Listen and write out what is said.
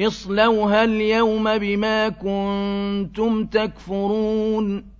اصْلَوْهَا الْيَوْمَ بِمَا كُنتُمْ تَكْفُرُونَ